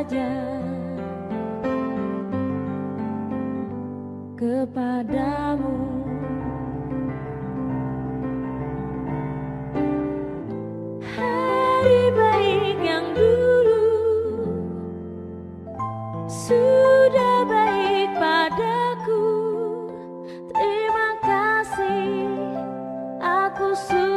saja kepadamu. Hari baik yang dulu Sudah baik padaku. Terima kasih Aku suka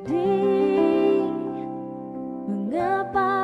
Jadi mengapa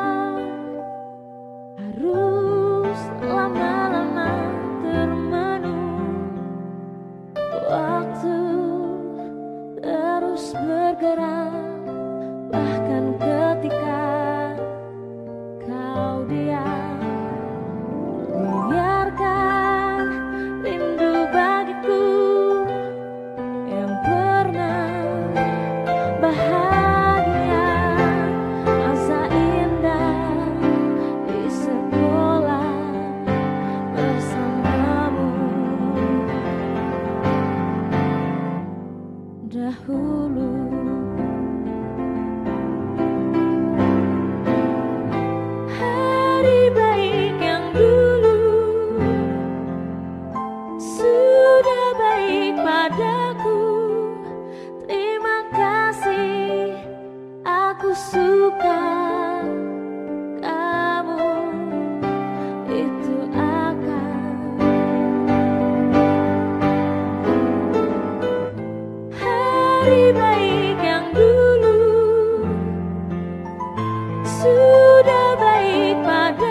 padaku. Terima kasih aku suka kamu. Itu akan Hari baik yang dulu. Sudah baik padaku.